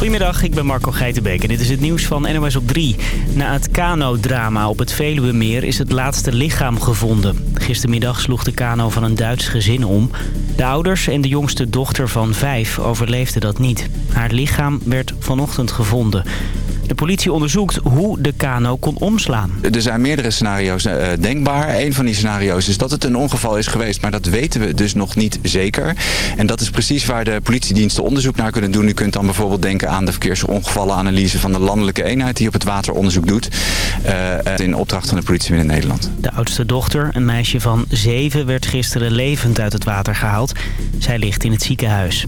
Goedemiddag, ik ben Marco Geitenbeek en dit is het nieuws van NOS op 3. Na het kano-drama op het Veluwemeer is het laatste lichaam gevonden. Gistermiddag sloeg de kano van een Duits gezin om. De ouders en de jongste dochter van vijf overleefden dat niet. Haar lichaam werd vanochtend gevonden. De politie onderzoekt hoe de kano kon omslaan. Er zijn meerdere scenario's uh, denkbaar. Een van die scenario's is dat het een ongeval is geweest. Maar dat weten we dus nog niet zeker. En dat is precies waar de politiediensten onderzoek naar kunnen doen. U kunt dan bijvoorbeeld denken aan de verkeersongevallenanalyse van de landelijke eenheid die op het water onderzoek doet. Uh, in opdracht van de politie in Nederland. De oudste dochter, een meisje van zeven, werd gisteren levend uit het water gehaald. Zij ligt in het ziekenhuis.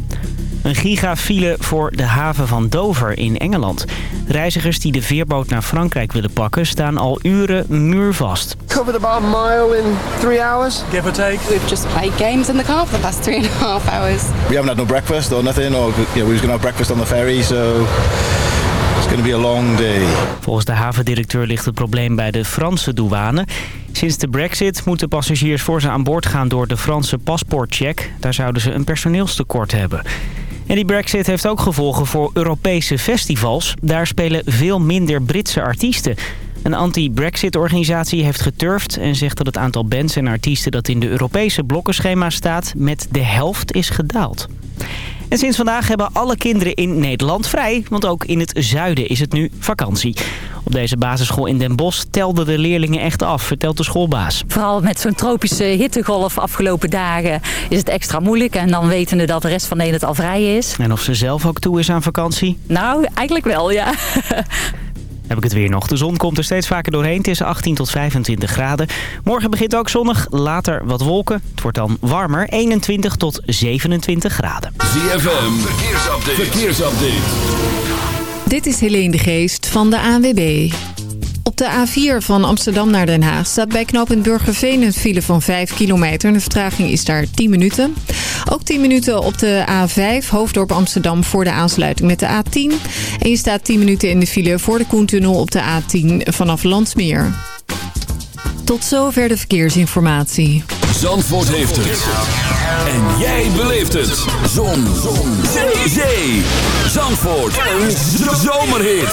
Een gigafile voor de haven van Dover in Engeland. Reizigers die de veerboot naar Frankrijk willen pakken staan al uren muurvast. Covered about a mile in three hours, give or take. We've just played games in the car for the past three and a half hours. We haven't had no breakfast or nothing, or yeah, we was going to have breakfast on the ferry, so it's going to be a long day. Volgens de havendirecteur ligt het probleem bij de Franse douane. Sinds de brexit moeten passagiers voor ze aan boord gaan door de Franse paspoortcheck. Daar zouden ze een personeelstekort hebben. En die brexit heeft ook gevolgen voor Europese festivals. Daar spelen veel minder Britse artiesten. Een anti-Brexit-organisatie heeft geturfd en zegt dat het aantal bands en artiesten dat in de Europese blokkenschema staat met de helft is gedaald. En sinds vandaag hebben alle kinderen in Nederland vrij, want ook in het zuiden is het nu vakantie. Op deze basisschool in Den Bosch telden de leerlingen echt af, vertelt de schoolbaas. Vooral met zo'n tropische hittegolf afgelopen dagen is het extra moeilijk. En dan wetende dat de rest van Nederland al vrij is. En of ze zelf ook toe is aan vakantie? Nou, eigenlijk wel, ja. heb ik het weer nog. De zon komt er steeds vaker doorheen. Het is 18 tot 25 graden. Morgen begint ook zonnig, later wat wolken. Het wordt dan warmer, 21 tot 27 graden. ZFM, verkeersupdate. verkeersupdate. Dit is Helene de Geest van de ANWB. Op de A4 van Amsterdam naar Den Haag staat bij knooppunt Burgerveen een file van 5 kilometer. De vertraging is daar 10 minuten. Ook 10 minuten op de A5 Hoofddorp Amsterdam voor de aansluiting met de A10. En je staat 10 minuten in de file voor de Koentunnel op de A10 vanaf Landsmeer. Tot zover de verkeersinformatie. Zandvoort heeft het. En jij beleeft het. Zon. Zon. Zee. Zee. Zandvoort. Een zomerhit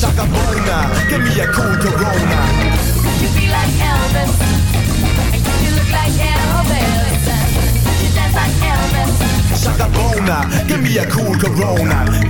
Shaka Bona, give me a cool Corona. Could you be like Elvis? Could you look like Elvis? And could you dance like Elvis? Shaka Bona, give me a cool Corona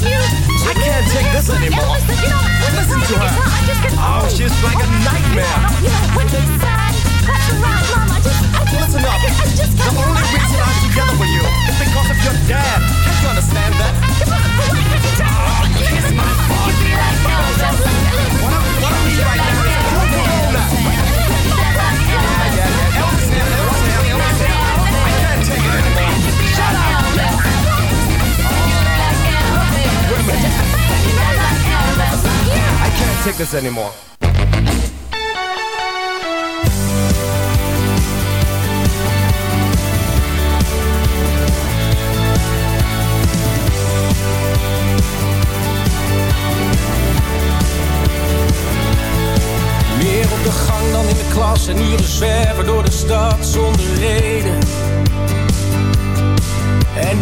for you. I can't take this anymore. Listen, you listen to her. Oh, she's like a nightmare. Listen up. The only reason I'm together with you is because of your dad. Can't you understand that? Kiss oh, my body. What I'm right now is woman. I can't take this anymore. Meer op de gang dan in de klas en uren zwerven door de stad zonder reden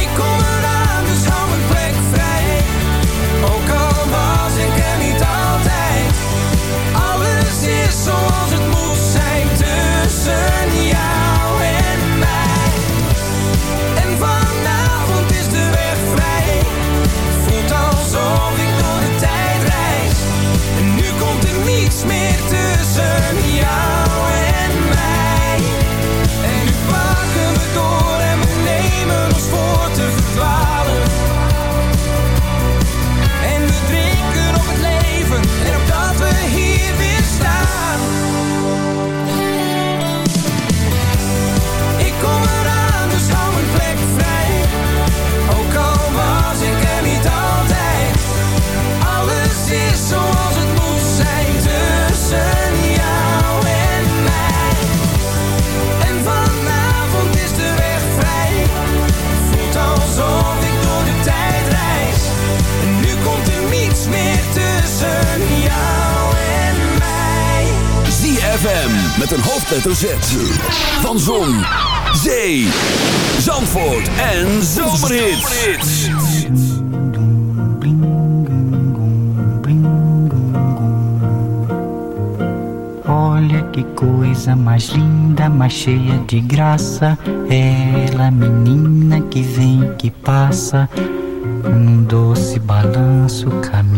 Ik met een hoofdletter Z. Van Zon, Zee, Zandvoort en Zomerhits. Olha que coisa mais linda, mais cheia de graça. Ela, menina que vem, que passa, num doce balanço, caminho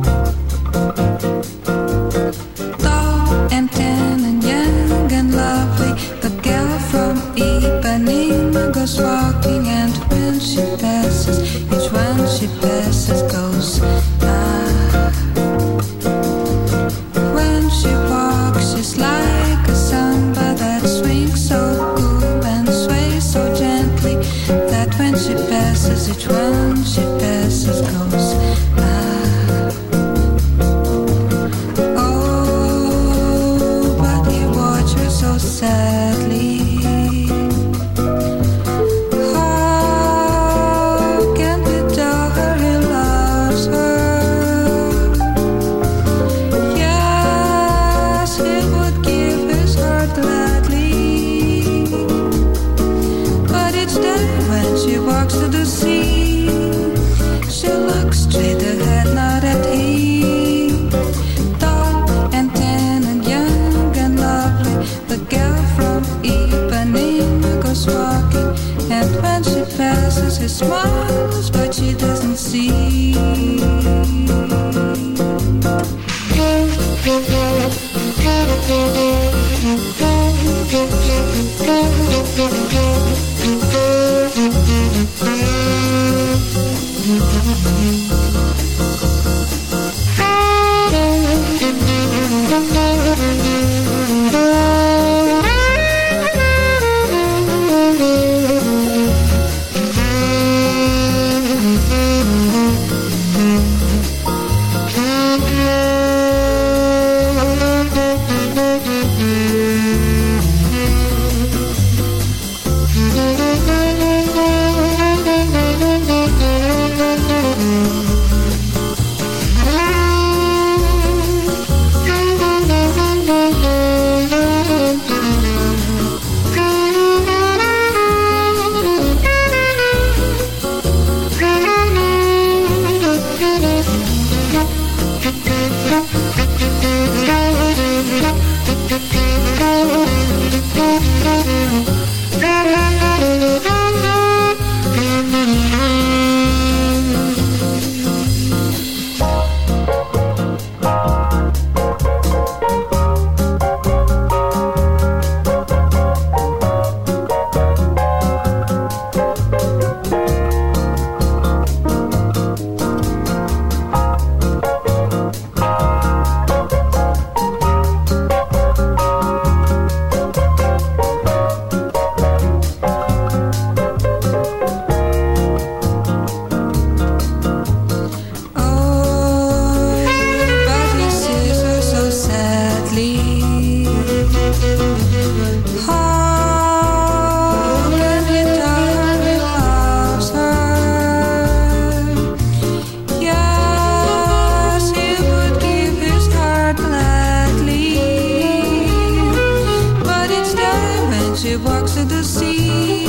She walks to the sea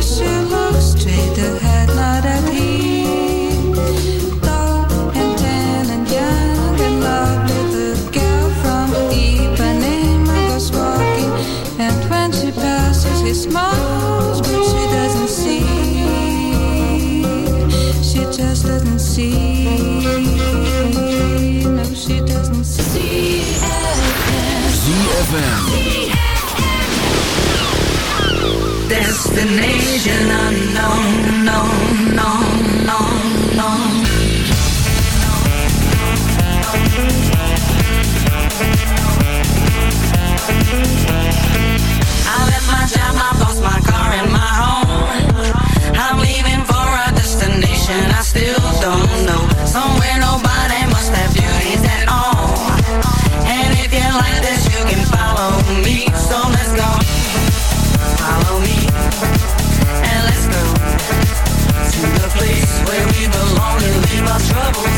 She looks straight ahead, not at him. Tall and tan and young and The girl from goes walking. And when she passes, he smiles But she doesn't see. She just doesn't see. No, she doesn't see. ZFM destination unknown. Known. trouble.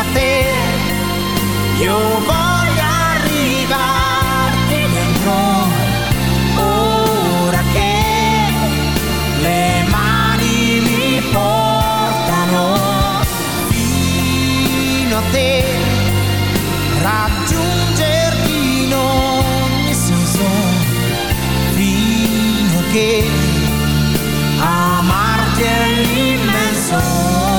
a te. Io voglio arrivarti dentro. Ora che le mani mi portano fino a te raggiungerti in ogni senso fino a che amarti è l'immenso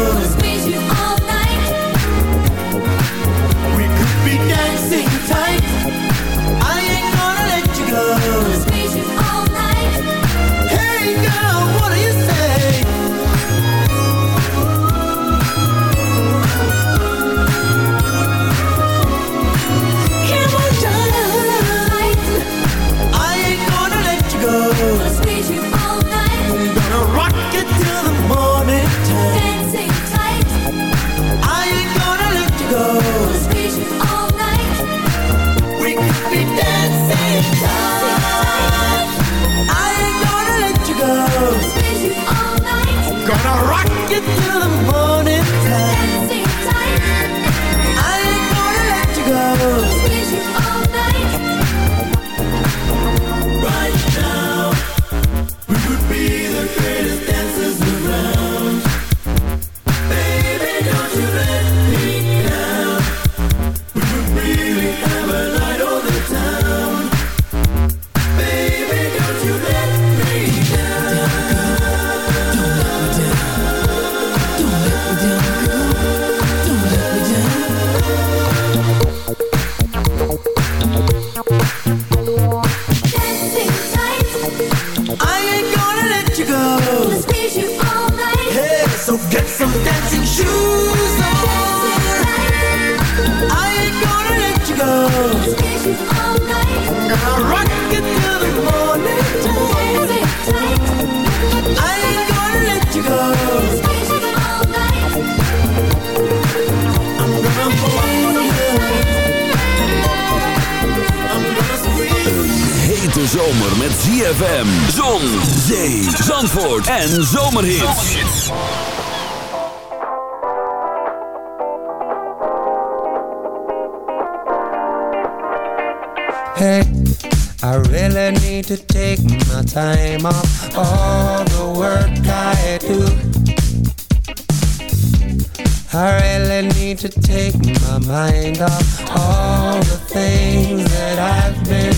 Ooh. Zomer met ZFM, zon, zee, zandvoort en zomerhits. Hey, I really need to take my time off all the work I do. I really need to take my mind off all the things that I've been.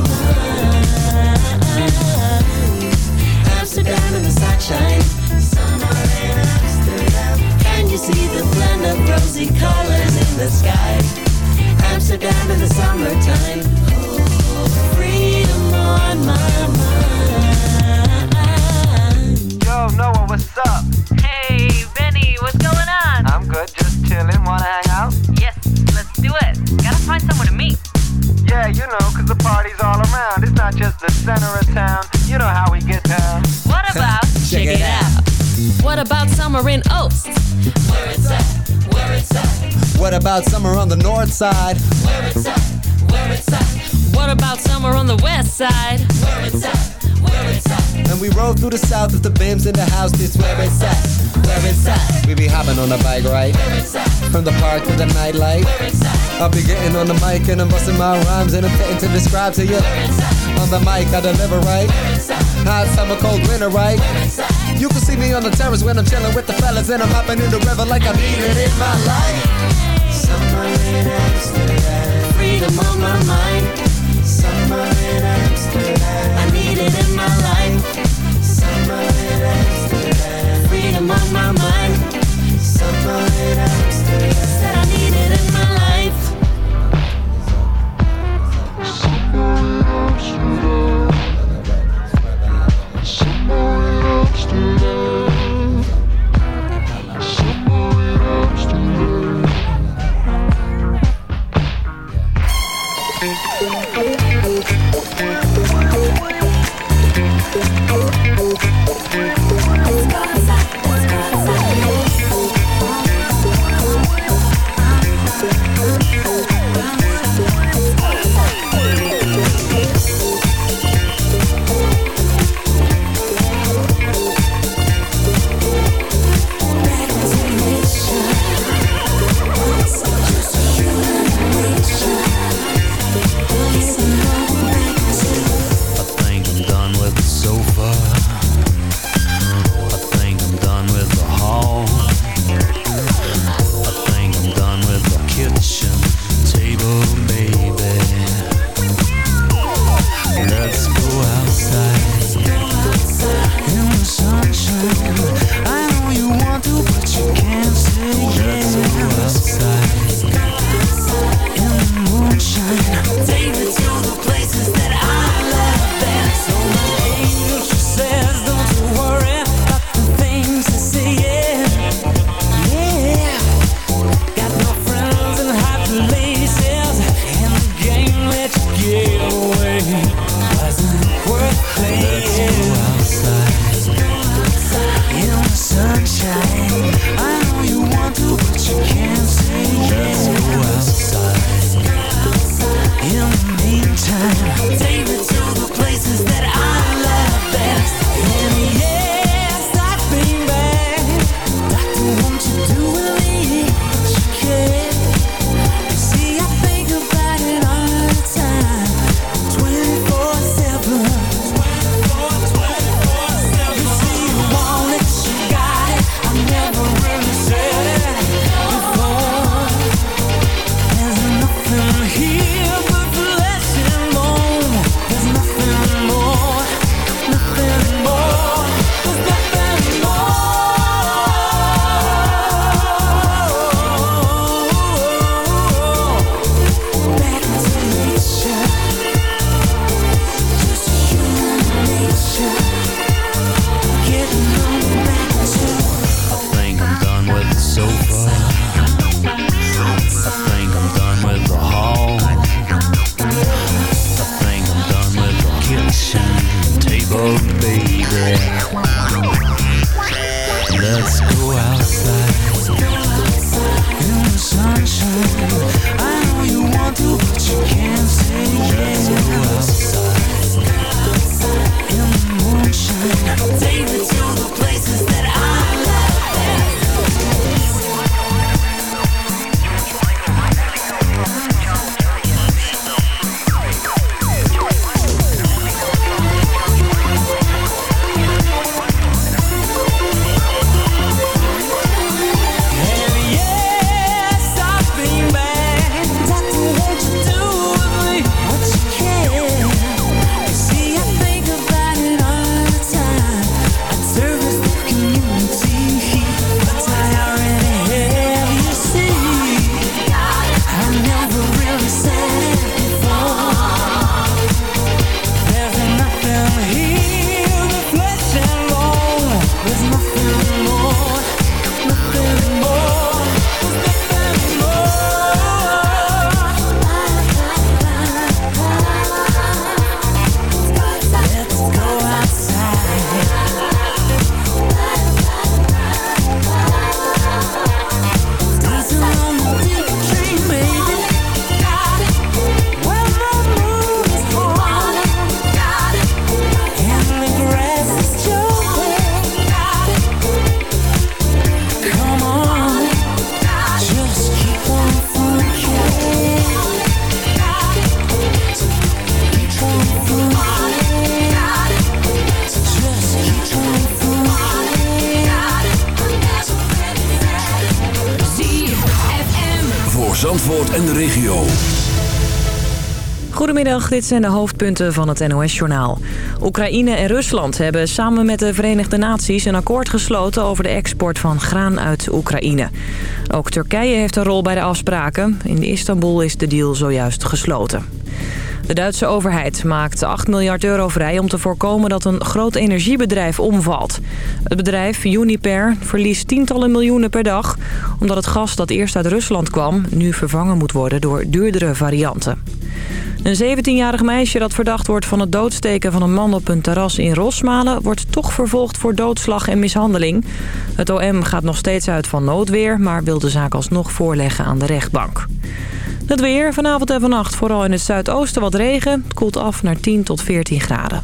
Side? where it's at, where it's at, What about summer on the west side? where it's at, where it's at. And we roll through the south with the bims in the house. This where it's at, where it's at. We be hopping on a bike ride from the park to the nightlight. I'll be getting on the mic and I'm busting my rhymes and I'm fitting to describe to you. On the mic I deliver right. Hot summer, cold winter, right? You can see me on the terrace when I'm chilling with the fellas and I'm hopping in the river like I'm eating in my life. Freedom my mind. Summer in Amsterdam, I need it in my life. Summer in Amsterdam, freedom on my mind. Summer in Amsterdam, Goedemiddag, dit zijn de hoofdpunten van het NOS-journaal. Oekraïne en Rusland hebben samen met de Verenigde Naties een akkoord gesloten over de export van graan uit Oekraïne. Ook Turkije heeft een rol bij de afspraken. In Istanbul is de deal zojuist gesloten. De Duitse overheid maakt 8 miljard euro vrij om te voorkomen dat een groot energiebedrijf omvalt. Het bedrijf Uniper verliest tientallen miljoenen per dag... omdat het gas dat eerst uit Rusland kwam nu vervangen moet worden door duurdere varianten. Een 17-jarig meisje dat verdacht wordt van het doodsteken van een man op een terras in Rosmalen... wordt toch vervolgd voor doodslag en mishandeling. Het OM gaat nog steeds uit van noodweer, maar wil de zaak alsnog voorleggen aan de rechtbank. Het weer, vanavond en vannacht vooral in het zuidoosten wat regen. Het koelt af naar 10 tot 14 graden.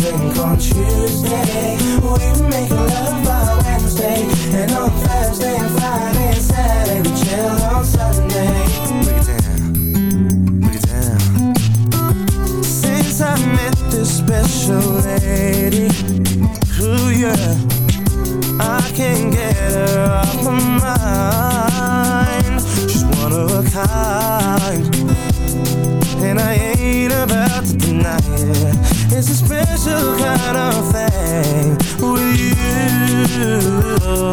drink on Tuesday. We were making love by Wednesday. And on Thursday and Friday and Saturday We chilled on Sunday. Break it down, break it down. Since I met this special lady Ooh yeah I can't get her off my mind She's one of a kind It's a special kind of thing With you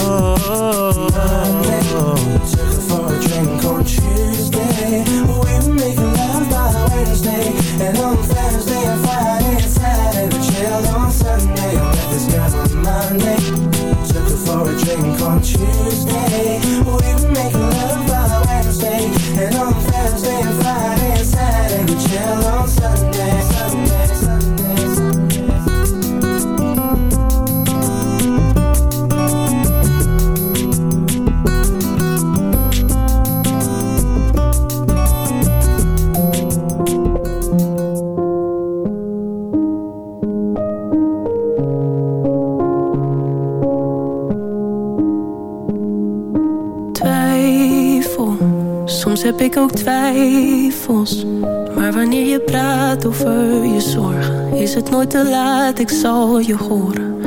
je horen.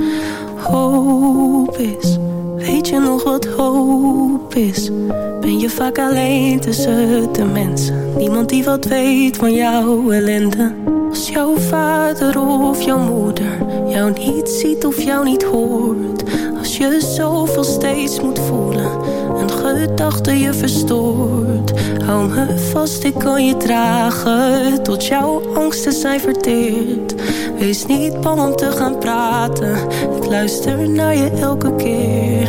Hoop is, weet je nog wat hoop is? Ben je vaak alleen tussen de mensen, niemand die wat weet van jouw ellende. Als jouw vader of jouw moeder jou niet ziet of jou niet hoort. Als je zoveel steeds moet voelen, een gedachte je verstoort. Hou me vast, ik kan je dragen, tot jouw angsten zijn verteerd. Wees niet bang om te gaan praten, ik luister naar je elke keer.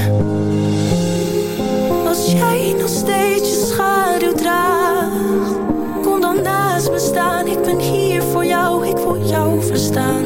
Als jij nog steeds je schaduw draagt, kom dan naast me staan. Ik ben hier voor jou, ik wil jou verstaan.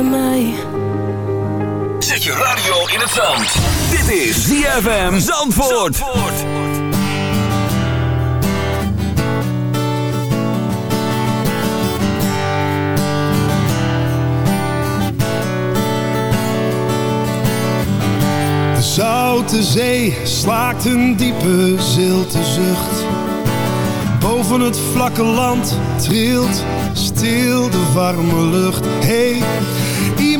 mij. Zet je radio in het zand. Dit is ZFM Zandvoort. De zoute zee slaakt een diepe zilte zucht. Boven het vlakke land trilt stil de warme lucht. Hey,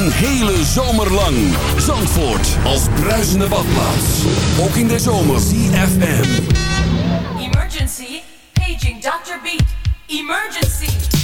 Een hele zomer lang. Zandvoort als bruisende badplaats. Ook in de zomer. CFM. Emergency. Paging Dr. Beat. Emergency.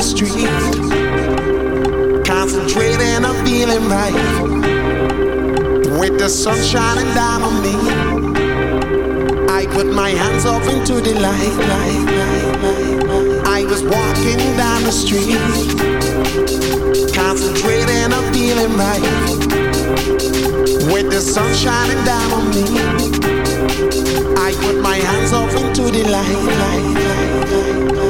the street. Concentrating on feeling right. With the sun shining down on me, I put my hands up into the light. I was walking down the street. Concentrating I'm feeling right. With the sun shining down on me, I put my hands up into the light.